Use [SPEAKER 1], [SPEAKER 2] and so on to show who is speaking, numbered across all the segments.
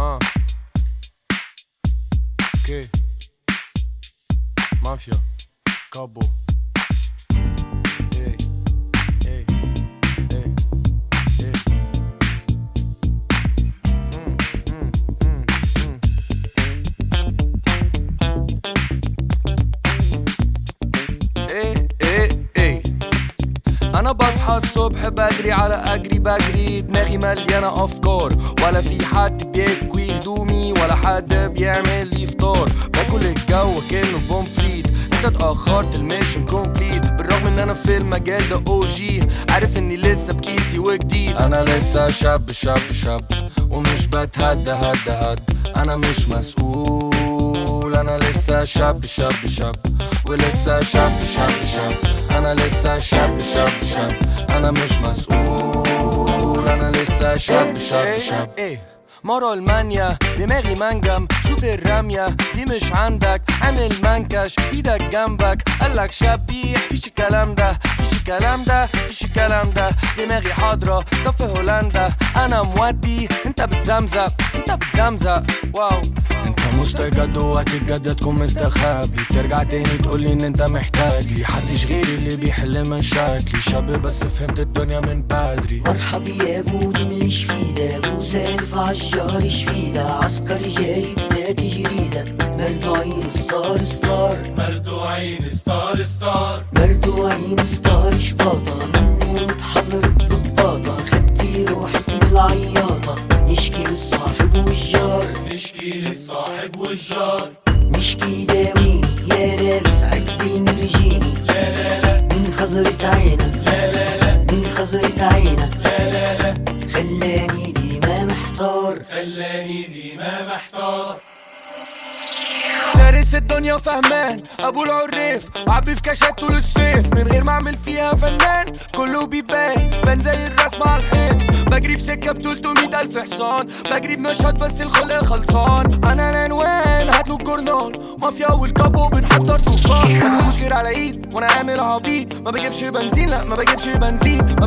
[SPEAKER 1] Ah, Okay. Mafia. cabo. أنا بصحى الصبح بدري على أجري بجري. دماغي مليانة أفكار. ولا في حد بيكوي هدومي ولا حد بيعمل لي فطار. باكل الجو كأنه pommes frites انت اتأخرت ال mission complete. بالرغم إن أنا في المجال ده OG عارف إني لسه بكيسي وجديد. أنا لسه شاب شاب شاب. ومش بتهدى هدى هد أنا مش مسؤول. أنا لسه شاب شاب شاب ولسه شاب شاب شاب أنا لسه شاب شاب شاب أنا مش مسؤول أنا لسه شاب شاب شاب مرة المانيا دماغي منجم شوف الرمية دي مش عندك. عامل منكش إيدك جنبك. قالك شبيح فيش الكلام ده. فيش الكلام ده فيش الكلام ده. دماغي حاضرة طب في هولندا. أنا مودي أنت بتزمزق أنت بتزمزق واو. مستجد وهتتجدد تكون مستخبي. بترجع تاني تقولي إن أنت محتاج لي. حدش غيري اللي بيحل مشاكلي. شاب بس فهمت الدنيا من بدري.
[SPEAKER 2] مرحبا يا ابو دي مليش فيدا ابو سالف عالجار شفيدا عسكري جاي بتاتي جريدة مردوعين ستار ستار.
[SPEAKER 3] مردوعين ستار ستار.
[SPEAKER 2] مردوعين ستار شباطة. منه متحضر نشكي للصاحب والجار.
[SPEAKER 3] نشكي
[SPEAKER 2] داويني يا لابس عد المرجيني
[SPEAKER 3] لا لا لا.
[SPEAKER 2] من خزرة عينك.
[SPEAKER 3] لا لا لا.
[SPEAKER 2] من خزرة عينك.
[SPEAKER 3] لا لا لا.
[SPEAKER 2] خلاني ديما محتار.
[SPEAKER 3] خلاني ديما محتار.
[SPEAKER 1] دارس الدنيا وفهمان. أبو العريف عبي في كاشات طول الصيف. من غير ما أعمل فيها فنان كله بيبان. بان زي الرسم على الحيط. بجري في سكة ب 300 ألف حصان بجري بنشاط بس الخلق خلصان. أنا العنوان هاتلو الجورنال مافيا والكابو بنحضر طوفان ما فيهوش غير على إيد وأنا عامل عبيط. ما بجيبش بنزين لا ما بجيبش بنزين. ما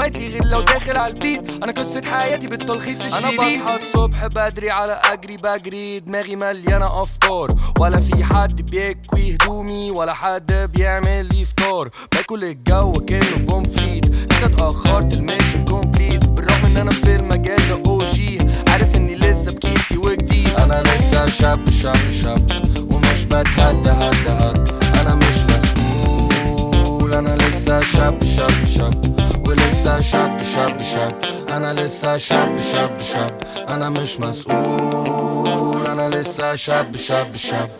[SPEAKER 1] اخواتي غير لو داخل على البيت. أنا قصة حياتي بالتلخيص الشديد. أنا بصحى الصبح بدري على أجري بجري. دماغي مليانة أفكار. ولا في حد بيكوي هدومي ولا حد بيعمل لي فطار. باكل الجو كأنه pommes frites. انت اتأخرت ال mission complete بالرغم إن أنا في المجال ده OG عارف إني لسه بكيسي وجديد. أنا لسه شاب شاب شاب. ومش بتهدى هدى هد أنا مش مسؤول. أنا لسه شاب شاب شاب. ولسه شاب شاب شاب أنا لسه شاب شاب شاب أنا مش مسؤول أنا لسه شاب شاب شاب